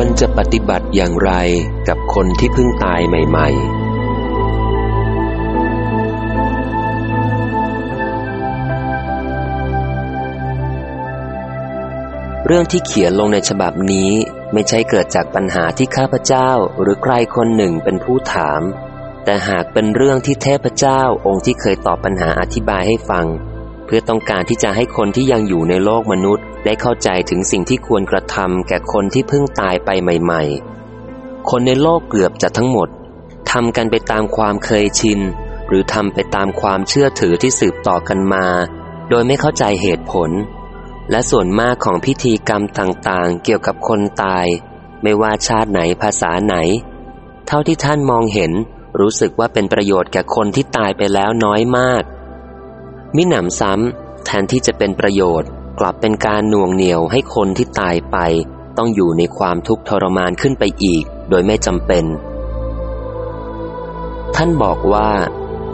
ควรจะปฏิบัติอย่างไรกับคนที่เพิ่งตายใหม่ ๆ เรื่องที่เขียนลงในฉบับนี้ไม่ใช่เกิดจากปัญหาที่ข้าพเจ้าหรือใครคนหนึ่งเป็นผู้ถาม แต่หากเป็นเรื่องที่เทพเจ้าองค์ที่เคยตอบปัญหาอธิบายให้ฟัง เพื่อต้องการที่จะให้คนที่ยังอยู่ในโลกมนุษย์ ได้เข้าใจถึงสิ่งที่ควรกระทำแก่คนที่เพิ่งตายไปใหม่ ๆ คนในโลกเกือบจะทั้งหมดทำกันไปตามความเคยชิน หรือทำไปตามความเชื่อถือที่สืบต่อกันมา โดยไม่เข้าใจเหตุผล และส่วนมากของพิธีกรรมต่างๆ เกี่ยวกับคนตาย ไม่ว่าชาติไหนภาษาไหน เท่าที่ท่านมองเห็นรู้สึกว่าเป็นประโยชน์แก่คนที่ตายไปแล้วน้อยมาก มิหนำซ้ำแทนที่จะเป็นประโยชน์ กลับเป็นการหน่วงเหนี่ยวให้คนที่ตายไป ต้องอยู่ในความทุกข์ทรมานขึ้นไปอีก โดยไม่จำเป็น ท่านบอกว่า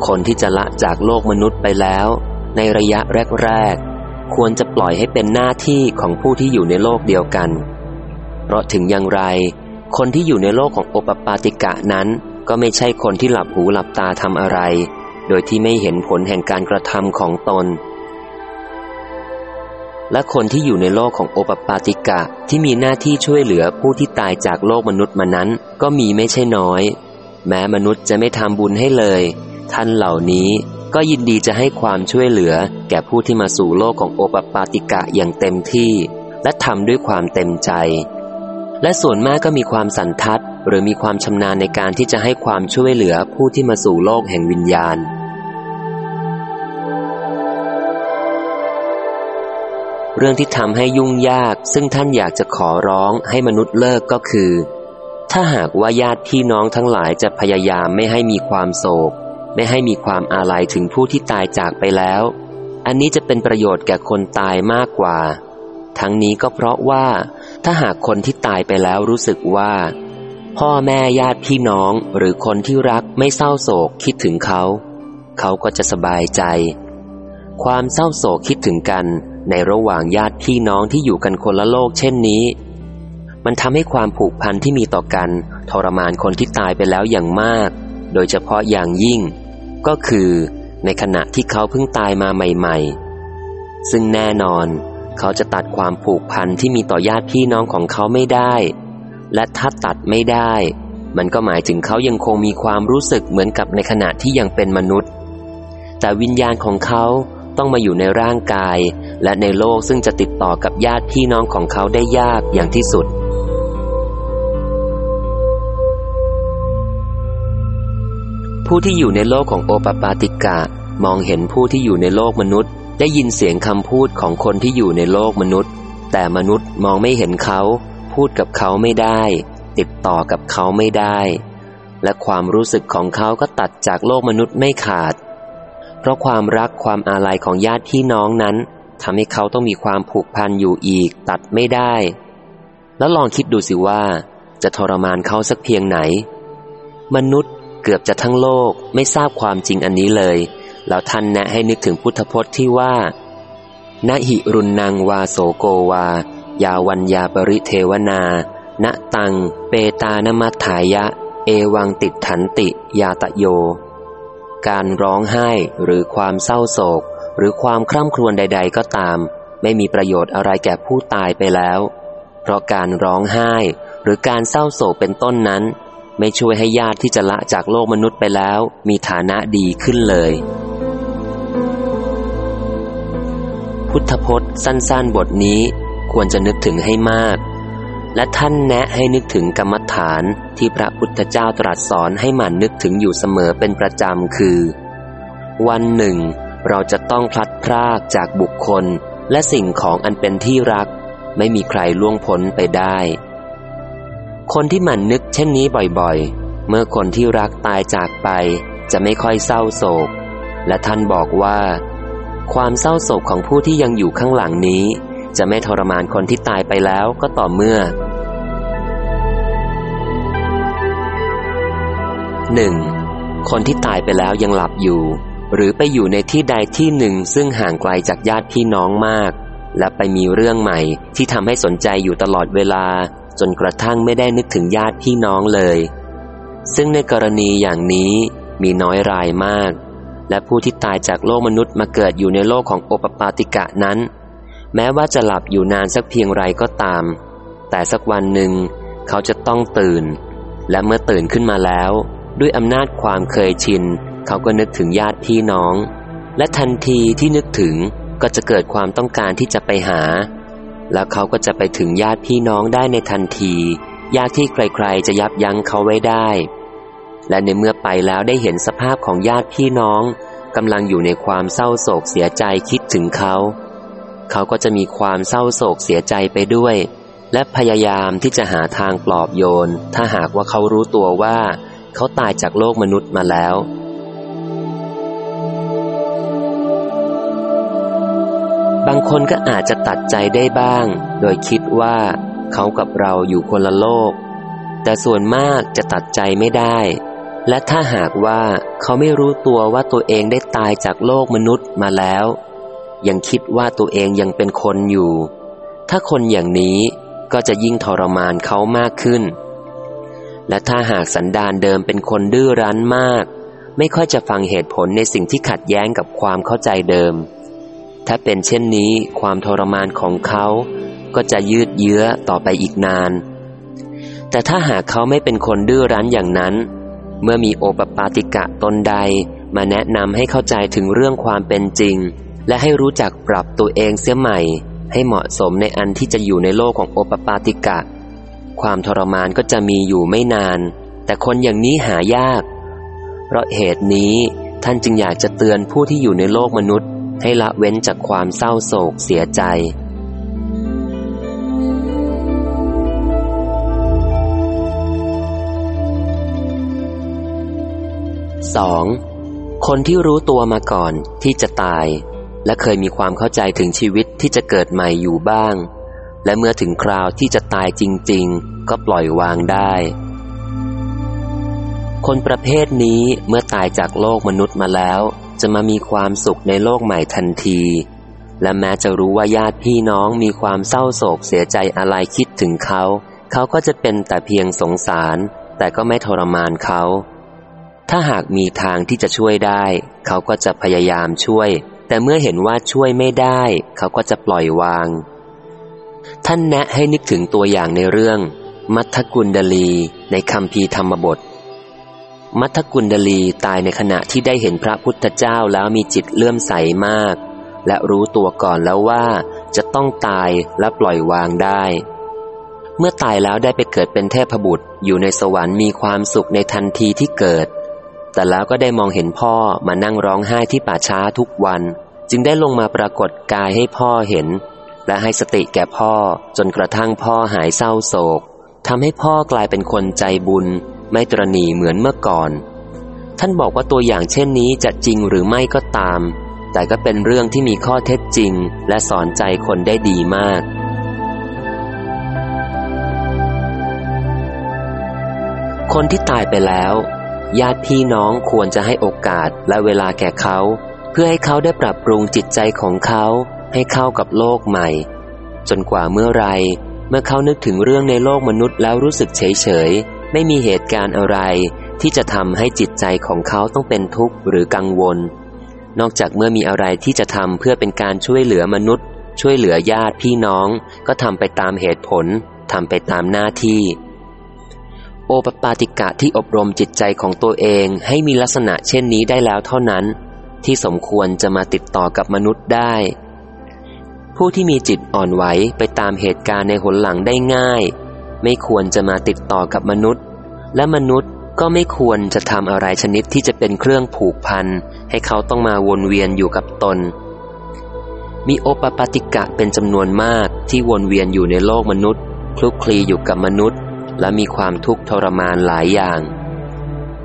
คนที่จะละจากโลกมนุษย์ไปแล้ว ในระยะแรกๆควรจะปล่อยให้เป็นหน้าที่ของผู้ที่อยู่ในโลกเดียวกัน เพราะถึงอย่างไร คนที่อยู่ในโลกของโอปปาติกะนั้น ก็ไม่ใช่คนที่หลับหูหลับตาทำอะไร โดยที่ไม่เห็นผลแห่งการกระทำของตน และคนที่อยู่ในโลกของโอปปาติกะที่มีหน้าที่ช่วยเหลือผู้ที่ตายจากโลกมนุษย์มานั้น ก็มีไม่ใช่น้อย แม้มนุษย์จะไม่ทำบุญให้เลย ท่านเหล่านี้ก็ยินดีจะให้ความช่วยเหลือ แก่ผู้ที่มาสู่โลกของโอปปาติกะอย่างเต็มที่ และทำด้วยความเต็มใจ และส่วนมากก็มีความสันทัด หรือมีความชำนาญในการที่จะให้ความช่วยเหลือผู้ที่มาสู่โลกแห่งวิญญาณ เรื่องที่ทำให้ยุ่งยาก ซึ่งท่านอยากจะขอร้องให้มนุษย์เลิกก็คือ ถ้าหากว่าญาติพี่น้องทั้งหลายจะพยายามไม่ให้มีความโศก ไม่ให้มีความอาลัยถึงผู้ที่ตายจากไปแล้ว อันนี้จะเป็นประโยชน์แก่คนตายมากกว่า ทั้งนี้ก็เพราะว่าถ้าหากคนที่ตายไปแล้วรู้สึกว่า พ่อแม่ญาติพี่น้องหรือคนที่รักไม่เศร้าโศกคิดถึงเขา เขาก็จะสบายใจ ความเศร้าโศกคิดถึงกัน ในระหว่างญาติพี่น้องที่อยู่กันคนละโลกเช่นนี้ มันทำให้ความผูกพันที่มีต่อกัน ทรมานคนที่ตายไปแล้วอย่างมาก โดยเฉพาะอย่างยิ่ง ก็คือ ในขณะที่เขาเพิ่งตายมาใหม่ ๆ ซึ่งแน่นอน เขาจะตัดความผูกพันที่มีต่อญาติพี่น้องของเขาไม่ได้ และถ้าตัดไม่ได้ มันก็หมายถึงเขายังคงมีความรู้สึกเหมือนกับในขณะที่ยังเป็นมนุษย์ แต่วิญญาณของเขา ต้องมาอยู่ในร่างกาย และในโลกซึ่งจะติดต่อกับญาติพี่น้องของเขาได้ยากอย่างที่สุด ผู้ที่อยู่ในโลกของโอปปาติกะ มองเห็นผู้ที่อยู่ในโลกมนุษย์ ได้ยินเสียงคำพูดของคนที่อยู่ในโลกมนุษย์ แต่มนุษย์มองไม่เห็นเขา พูดกับเขาไม่ได้ ติดต่อกับเขาไม่ได้ และความรู้สึกของเขาก็ตัดจากโลกมนุษย์ไม่ขาด เพราะความรักความอาลัยของญาติพี่น้องนั้นทำให้เขาต้องมีความผูกพันอยู่อีกตัดไม่ได้ แล้วลองคิดดูสิว่า จะทรมานเขาสักเพียงไหน มนุษย์เกือบจะทั้งโลกไม่ทราบความจริงอันนี้เลย แล้วท่านแนะให้นึกถึงพุทธพจน์ที่ว่านาหิรุนนางวาโสโกวา ยาวัญญาปริเทวนา ณตัง เปตานมัฏฐายะ เอวังติดถันติ ยาตะโย การร้องไห้หรือความเศร้าโศก หรือความคร่ำครวญใด ๆ ก็ตาม ไม่มีประโยชน์อะไรแก่ผู้ตายไปแล้ว เพราะการร้องไห้ หรือการเศร้าโศกเป็นต้นนั้น ไม่ช่วยให้ญาติที่จะละจากโลกมนุษย์ไปแล้ว มีฐานะดีขึ้นเลย พุทธพจน์สั้นๆ บทนี้ควรจะนึกถึงให้มาก และท่านแนะให้นึกถึงกรรมฐานที่พระพุทธเจ้าตรัสสอนให้หมั่นนึกถึงอยู่เสมอเป็นประจำคือ วันหนึ่ง เราจะต้องพลัดพรากจากบุคคล และสิ่งของอันเป็นที่รัก ไม่มีใครล่วงพ้นไปได้ คนที่หมั่นนึกเช่นนี้บ่อยๆ เมื่อคนที่รักตายจากไป จะไม่ค่อยเศร้าโศก และท่านบอกว่า ความเศร้าโศกของผู้ที่ยังอยู่ข้างหลังนี้ จะไม่ทรมานคนที่ตายไปแล้วก็ต่อเมื่อ 1. คนที่ตายไปแล้วยังหลับอยู่ หรือไปอยู่ในที่ใดที่หนึ่งซึ่งห่างไกลจากญาติพี่น้องมาก และไปมีเรื่องใหม่ที่ทำให้สนใจอยู่ตลอดเวลา จนกระทั่งไม่ได้นึกถึงญาติพี่น้องเลย ซึ่งในกรณีอย่างนี้มีน้อยรายมาก และผู้ที่ตายจากโลกมนุษย์มาเกิดอยู่ในโลกของโอปปาติกะนั้น แม้ว่าจะหลับอยู่นานสักเพียงไรก็ตาม แต่สักวันหนึ่ง เขาจะต้องตื่น และเมื่อตื่นขึ้นมาแล้ว ด้วยอำนาจความเคยชิน เขาก็นึกถึงญาติพี่น้อง และทันทีที่นึกถึงก็จะเกิดความต้องการที่จะไปหา แล้วเขาก็จะไปถึงญาติพี่น้องได้ในทันทียากที่ใครๆจะยับยั้งเขาไว้ได้ และในเมื่อไปแล้วได้เห็นสภาพของญาติพี่น้องกำลังอยู่ในความเศร้าโศกเสียใจคิดถึงเขา เขาก็จะมีความเศร้าโศกเสียใจไปด้วย และพยายามที่จะหาทางปลอบโยน ถ้าหากว่าเขารู้ตัวว่า เขาตายจากโลกมนุษย์มาแล้ว บางคนก็อาจจะตัดใจได้บ้าง โดยคิดว่าเขากับเราอยู่คนละโลก แต่ส่วนมากจะตัดใจไม่ได้ และถ้าหากว่าเขาไม่รู้ตัวว่าตัวเองได้ตายจากโลกมนุษย์มาแล้ว ยังคิดว่าตัวเองยังเป็นคนอยู่ ถ้าคนอย่างนี้ก็จะยิ่งทรมานเขามากขึ้น และถ้าหากสันดานเดิมเป็นคนดื้อรั้นมาก ไม่ค่อยจะฟังเหตุผลในสิ่งที่ขัดแย้งกับความเข้าใจเดิม ถ้าเป็นเช่นนี้ความทรมานของเขาก็จะยืดเยื้อต่อไปอีกนาน แต่ถ้าหากเขาไม่เป็นคนดื้อรั้นอย่างนั้น เมื่อมีโอปปาติกะตนใดมาแนะนำให้เข้าใจถึงเรื่องความเป็นจริง และให้รู้จักปรับตัวเองเสียใหม่ ให้เหมาะสมในอันที่จะอยู่ในโลกของโอปปาติกะ ความทรมานก็จะมีอยู่ไม่นาน แต่คนอย่างนี้หายาก เพราะเหตุนี้ท่านจึงอยากจะเตือนผู้ที่อยู่ในโลกมนุษย์ ให้ละเว้นจากความเศร้าโศกเสียใจ 2. คนที่รู้ตัวมาก่อนที่จะตาย และเคยมีความเข้าใจถึงชีวิตที่จะเกิดใหม่อยู่บ้าง และเมื่อถึงคราวที่จะตายจริง ๆ ก็ปล่อยวางได้ คนประเภทนี้เมื่อตายจากโลกมนุษย์มาแล้ว จะมามีความสุขในโลกใหม่ทันที และแม้จะรู้ว่าญาติพี่น้องมีความเศร้าโศกเสียใจอะไรคิดถึงเขา เขาก็จะเป็นแต่เพียงสงสาร แต่ก็ไม่ทรมานเขาถ้าหากมีทางที่จะช่วยได้ เขาก็จะพยายามช่วย แต่เมื่อเห็นว่าช่วยไม่ได้ เขาก็จะปล่อยวาง ท่านแนะให้นึกถึงตัวอย่างในเรื่อง มัทกุลดลีในคำพีธรรมบท มัทกุลดลีตายในขณะที่ได้เห็นพระพุทธเจ้าแล้วมีจิตเลื่อมใสมาก และรู้ตัวก่อนแล้วว่าจะต้องตายและปล่อยวางได้ เมื่อตายแล้วได้ไปเกิดเป็นเทพบุตร อยู่ในสวรรค์มีความสุขในทันทีที่เกิดแต่แล้วก็ได้มองเห็นพ่อมานั่งร้องไห้ที่ป่าช้าทุกวัน จึงได้ลงมาปรากฏกายให้พ่อเห็น และให้สติแก่พ่อจนกระทั่งพ่อหายเศร้าโศกทำให้พ่อกลายเป็นคนใจบุญ ไม่ตรณีเหมือนเมื่อก่อน ท่านบอกว่าตัวอย่างเช่นนี้จะจริงหรือไม่ก็ตาม แต่ก็เป็นเรื่องที่มีข้อเท็จจริง และสอนใจคนได้ดีมากคนที่ตายไปแล้ว ญาติพี่น้องควรจะให้โอกาสและเวลาแก่เขา เพื่อให้เขาได้ปรับปรุงจิตใจของเขาให้เข้ากับโลกใหม่ จนกว่าเมื่อไร เมื่อเขานึกถึงเรื่องในโลกมนุษย์แล้วรู้สึกเฉยเฉยไม่มีเหตุการณ์อะไร ที่จะทำให้จิตใจของเขาต้องเป็นทุกข์หรือกังวล นอกจากเมื่อมีอะไรที่จะทำเพื่อเป็นการช่วยเหลือมนุษย์ ช่วยเหลือญาติพี่น้อง ก็ทำไปตามเหตุผลทำไปตามหน้าที่ โอปปาติกะที่อบรมจิตใจของตัวเองให้มีลักษณะเช่นนี้ได้แล้วเท่านั้น ที่สมควรจะมาติดต่อกับมนุษย์ได้ ผู้ที่มีจิตอ่อนไหวไปตามเหตุการณ์ในหนหลังได้ง่าย ไม่ควรจะมาติดต่อกับมนุษย์ และมนุษย์ก็ไม่ควรจะทำอะไรชนิดที่จะเป็นเครื่องผูกพัน ให้เขาต้องมาวนเวียนอยู่กับตน มีโอปปาติกะเป็นจำนวนมากที่วนเวียนอยู่ในโลกมนุษย์คลุกคลีอยู่กับมนุษย์ และมีความทุกข์ทรมานหลายอย่าง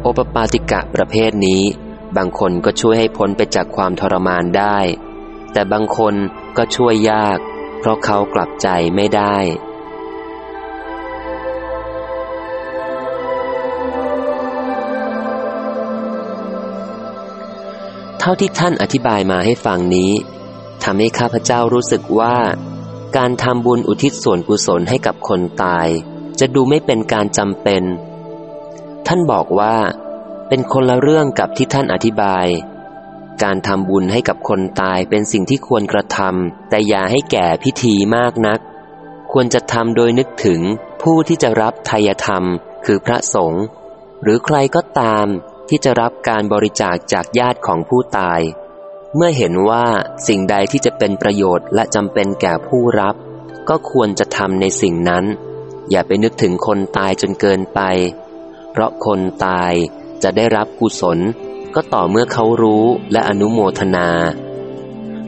โอปปาติกะประเภทนี้ บางคนก็ช่วยให้พ้นไปจากความทรมานได้ แต่บางคนก็ช่วยยาก เพราะเขากลับใจไม่ได้เท่าที่ท่านอธิบายมาให้ฟังนี้ทำให้ข้าพเจ้ารู้สึกว่า การทำบุญอุทิศส่วนกุศลให้กับคนตาย จะดูไม่เป็นการจำเป็น ท่านบอกว่า เป็นคนละเรื่องกับที่ท่านอธิบาย การทำบุญให้กับคนตายเป็นสิ่งที่ควรกระทำแต่อย่าให้แก่พิธีมากนัก ควรจะทำโดยนึกถึงผู้ที่จะรับทายธรรม คือพระสงฆ์หรือใครก็ตามที่จะรับการบริจาคจากญาติของผู้ตาย เมื่อเห็นว่าสิ่งใดที่จะเป็นประโยชน์และจำเป็นแก่ผู้รับ ก็ควรจะทำในสิ่งนั้น อย่าไปนึกถึงคนตายจนเกินไป เพราะคนตาย จะได้รับกุศลก็ต่อเมื่อเขารู้และอนุโมทนา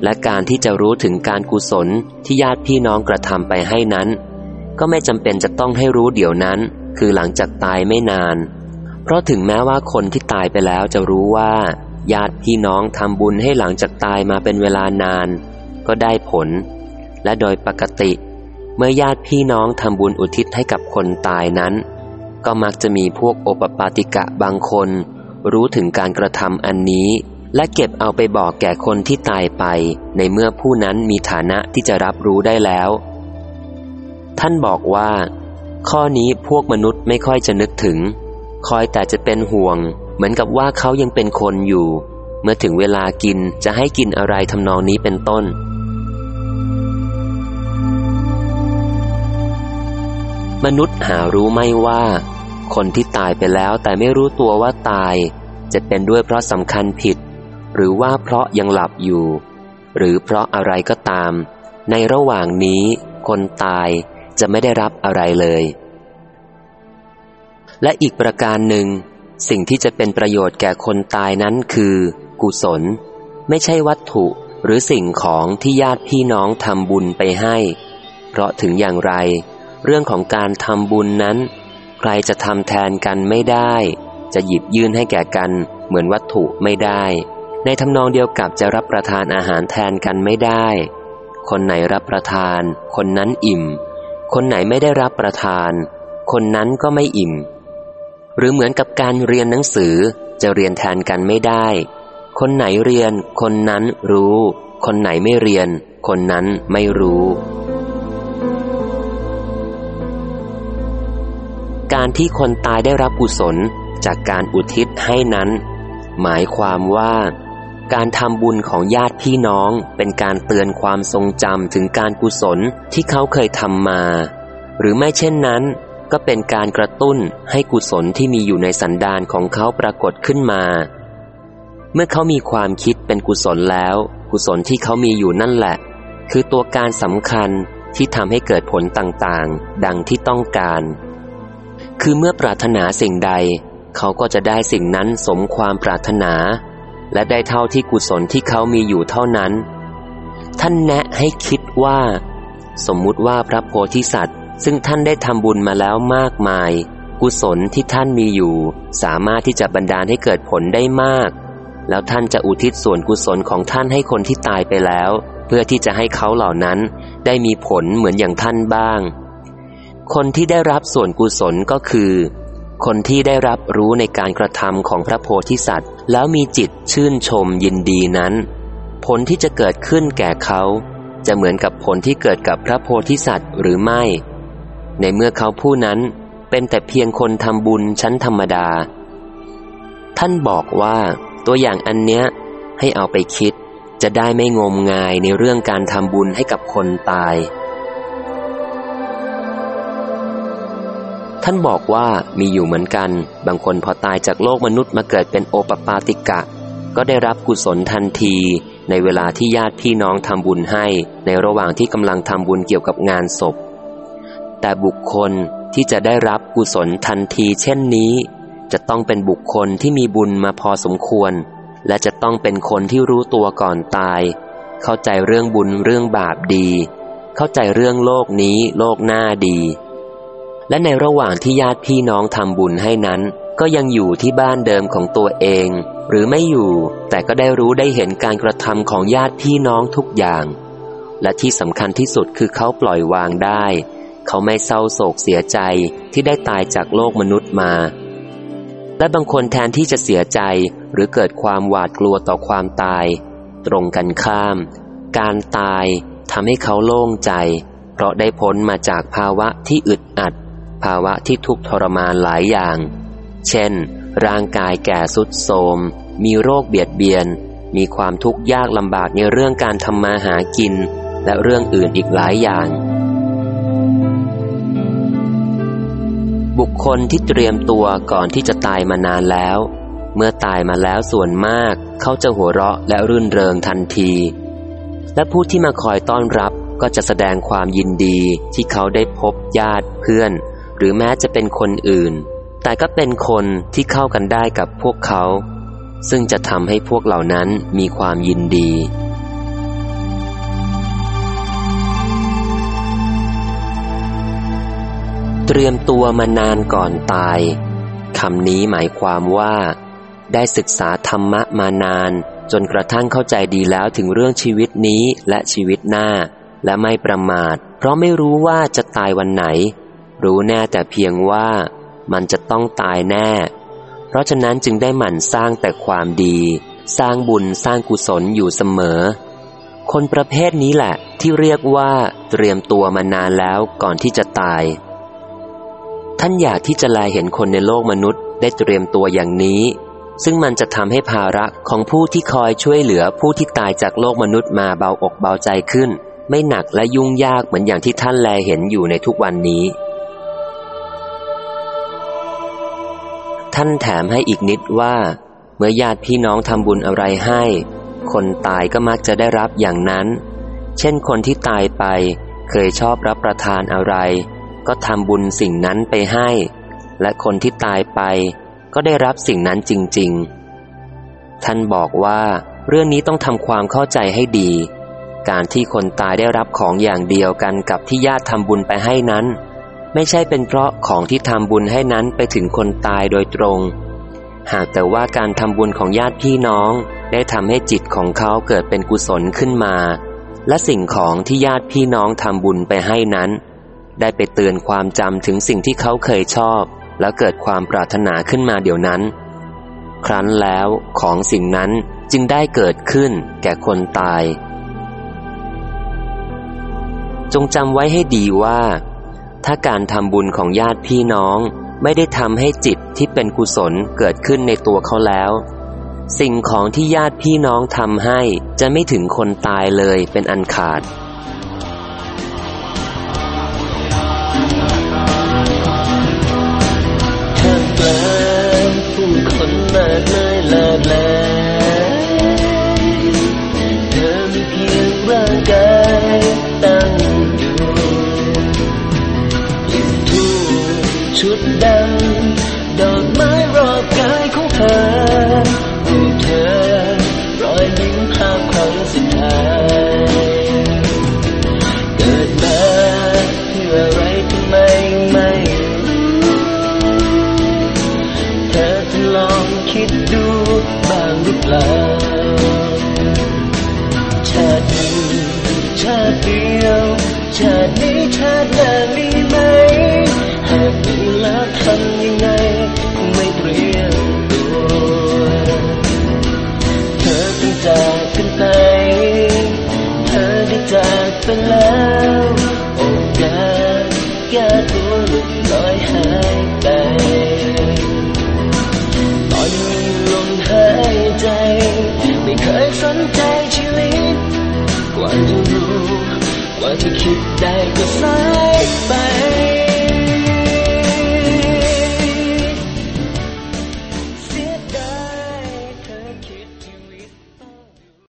และการที่จะรู้ถึงการกุศลที่ญาติพี่น้องกระทำไปให้นั้น ก็ไม่จำเป็นจะต้องให้รู้เดี๋ยวนั้น คือหลังจากตายไม่นาน เพราะถึงแม้ว่าคนที่ตายไปแล้วจะรู้ว่า ญาติพี่น้องทำบุญให้หลังจากตายมาเป็นเวลานาน ก็ได้ผล และโดยปกติ เมื่อญาติพี่น้องทำบุญอุทิศให้กับคนตายนั้น ก็มักจะมีพวกโอปปาติกะบางคน รู้ถึงการกระทำอันนี้ และเก็บเอาไปบอกแก่คนที่ตายไป ในเมื่อผู้นั้นมีฐานะที่จะรับรู้ได้แล้ว ท่านบอกว่า ข้อนี้พวกมนุษย์ไม่ค่อยจะนึกถึง คอยแต่จะเป็นห่วง เหมือนกับว่าเขายังเป็นคนอยู่ เมื่อถึงเวลากินจะให้กินอะไรทำนองนี้เป็นต้น มนุษย์หารู้ไม่ว่า คนที่ตายไปแล้วแต่ไม่รู้ตัวว่าตาย จะเป็นด้วยเพราะสำคัญผิด หรือว่าเพราะยังหลับอยู่ หรือเพราะอะไรก็ตาม ในระหว่างนี้คนตายจะไม่ได้รับอะไรเลย และอีกประการหนึ่ง สิ่งที่จะเป็นประโยชน์แก่คนตายนั้นคือ กุศล ไม่ใช่วัตถุหรือสิ่งของที่ญาติพี่น้องทำบุญไปให้ เพราะถึงอย่างไร เรื่องของการทำบุญนั้น ใครจะทำแทนกันไม่ได้ จะหยิบยื่นให้แก่กัน เหมือนวัตถุไม่ได้ ในทำนองเดียวกับจะรับประทานอาหารแทนกันไม่ได้ คนไหนรับประทาน คนนั้นอิ่ม คนไหนไม่ได้รับประทาน คนนั้นก็ไม่อิ่ม หรือเหมือนกับการเรียนหนังสือจะเรียนแทนกันไม่ได้ คนไหนเรียน คนนั้นรู้ คนไหนไม่เรียน คนนั้นไม่รู้ การที่คนตายได้รับกุศลจากการอุทิศให้นั้น หมายความว่า การทำบุญของญาติพี่น้องเป็นการเตือนความทรงจำถึงการกุศลที่เขาเคยทำมา หรือไม่เช่นนั้น ก็เป็นการกระตุ้นให้กุศลที่มีอยู่ในสันดานของเขาปรากฏขึ้นมา เมื่อเขามีความคิดเป็นกุศลแล้ว กุศลที่เขามีอยู่นั่นแหละ คือตัวการสำคัญที่ทำให้เกิดผลต่างๆ ดังที่ต้องการ คือเมื่อปรารถนาสิ่งใด เขาก็จะได้สิ่งนั้นสมความปรารถนา และได้เท่าที่กุศลที่เขามีอยู่เท่านั้น ท่านแนะให้คิดว่า สมมุติว่าพระโพธิสัตว์ ซึ่งท่านได้ทำบุญมาแล้วมากมาย กุศลที่ท่านมีอยู่ สามารถที่จะบันดาลให้เกิดผลได้มาก แล้วท่านจะอุทิศส่วนกุศลของท่านให้คนที่ตายไปแล้ว เพื่อที่จะให้เขาเหล่านั้นได้มีผลเหมือนอย่างท่านบ้าง คนที่ได้รับส่วนกุศลก็คือ คนที่ได้รับรู้ในการกระทำของพระโพธิสัตว์ แล้วมีจิตชื่นชมยินดีนั้น ผลที่จะเกิดขึ้นแก่เขา จะเหมือนกับผลที่เกิดกับพระโพธิสัตว์หรือไม่ ในเมื่อเขาผู้นั้นเป็นแต่เพียงคนทำบุญชั้นธรรมดา ท่านบอกว่าตัวอย่างอันเนี้ยให้เอาไปคิดจะได้ไม่งมงายในเรื่องการทำบุญให้กับคนตาย ท่านบอกว่ามีอยู่เหมือนกัน บางคนพอตายจากโลกมนุษย์มาเกิดเป็นโอปปาติกะ ก็ได้รับกุศลทันที ในเวลาที่ญาติพี่น้องทำบุญให้ ในระหว่างที่กำลังทำบุญเกี่ยวกับงานศพ แต่บุคคลที่จะได้รับกุศลทันทีเช่นนี้ จะต้องเป็นบุคคลที่มีบุญมาพอสมควร และจะต้องเป็นคนที่รู้ตัวก่อนตาย เข้าใจเรื่องบุญเรื่องบาปดี เข้าใจเรื่องโลกนี้โลกหน้าดี และในระหว่างที่ญาติพี่น้องทำบุญให้นั้น ก็ยังอยู่ที่บ้านเดิมของตัวเอง หรือไม่อยู่ แต่ก็ได้รู้ได้เห็นการกระทำของญาติพี่น้องทุกอย่าง และที่สำคัญที่สุดคือเขาปล่อยวางได้ เขาไม่เศร้าโศกเสียใจที่ได้ตายจากโลกมนุษย์มา และบางคนแทนที่จะเสียใจหรือเกิดความหวาดกลัวต่อความตาย ตรงกันข้าม การตายทำให้เขาโล่งใจ เพราะได้พ้นมาจากภาวะที่อึดอัด ภาวะที่ทุกข์ทรมานหลายอย่าง เช่น ร่างกายแก่สุดโทมมีโรคเบียดเบียน มีความทุกข์ยากลำบากในเรื่องการทำมาหากิน และเรื่องอื่นอีกหลายอย่าง บุคคลที่เตรียมตัวก่อนที่จะตายมานานแล้ว เมื่อตายมาแล้วส่วนมากเขาจะหัวเราะและรื่นเริงทันที และผู้ที่มาคอยต้อนรับก็จะแสดงความยินดีที่เขาได้พบญาติเพื่อน หรือแม้จะเป็นคนอื่น แต่ก็เป็นคนที่เข้ากันได้กับพวกเขา ซึ่งจะทำให้พวกเหล่านั้นมีความยินดี เตรียมตัวมานานก่อนตายคำนี้หมายความว่า ได้ศึกษาธรรมะมานาน จนกระทั่งเข้าใจดีแล้วถึงเรื่องชีวิตนี้และชีวิตหน้า และไม่ประมาท เพราะไม่รู้ว่าจะตายวันไหน รู้แน่แต่เพียงว่ามันจะต้องตายแน่ เพราะฉะนั้นจึงได้หมั่นสร้างแต่ความดี สร้างบุญสร้างกุศลอยู่เสมอ คนประเภทนี้แหละ ที่เรียกว่าเตรียมตัวมานานแล้วก่อนที่จะตาย ท่านอยากที่จะลายเห็นคนในโลกมนุษย์ ได้เตรียมตัวอย่างนี้ ซึ่งมันจะทำให้ภาระของผู้ที่คอยช่วยเหลือผู้ที่ตายจากโลกมนุษย์มาเบาอกเบาใจขึ้น ไม่หนักและยุ่งยากเหมือนอย่างที่ท่านแลเห็นอยู่ในทุกวันนี้ ท่านแถมให้อีกนิดว่า เมื่อญาติพี่น้องทำบุญอะไรให้ คนตายก็มักจะได้รับอย่างนั้น เช่นคนที่ตายไป เคยชอบรับประทานอะไร ก็ทำบุญสิ่งนั้นไปให้ และคนที่ตายไปก็ได้รับสิ่งนั้นจริง ๆ ท่านบอกว่าเรื่องนี้ต้องทำความเข้าใจให้ดี การที่คนตายได้รับของอย่างเดียวกันกับที่ญาติทำบุญไปให้นั้น ไม่ใช่เป็นเพราะของที่ทำบุญให้นั้นไปถึงคนตายโดยตรง หากแต่ว่าการทำบุญของญาติพี่น้อง ได้ทำให้จิตของเขาเกิดเป็นกุศลขึ้นมา และสิ่งของที่ญาติพี่น้องทำบุญไปให้นั้น ได้ไปเตือนความจำถึงสิ่งที่เขาเคยชอบ แล้วเกิดความปรารถนาขึ้นมาเดี๋ยวนั้น ครั้นแล้วของสิ่งนั้นจึงได้เกิดขึ้นแก่คนตาย จงจำไว้ให้ดีว่า ถ้าการทำบุญของญาติพี่น้องไม่ได้ทำให้จิตที่เป็นกุศลเกิดขึ้นในตัวเขาแล้ว สิ่งของที่ญาติพี่น้องทำให้จะไม่ถึงคนตายเลยเป็นอันขาด แล้วโอกาสแก้ตัวหลุดลอยหายไป ตอนมีลมหายใจ ไม่เคยสนใจชีวิต กว่าจะรู้ กว่าจะคิดได้ก็สาย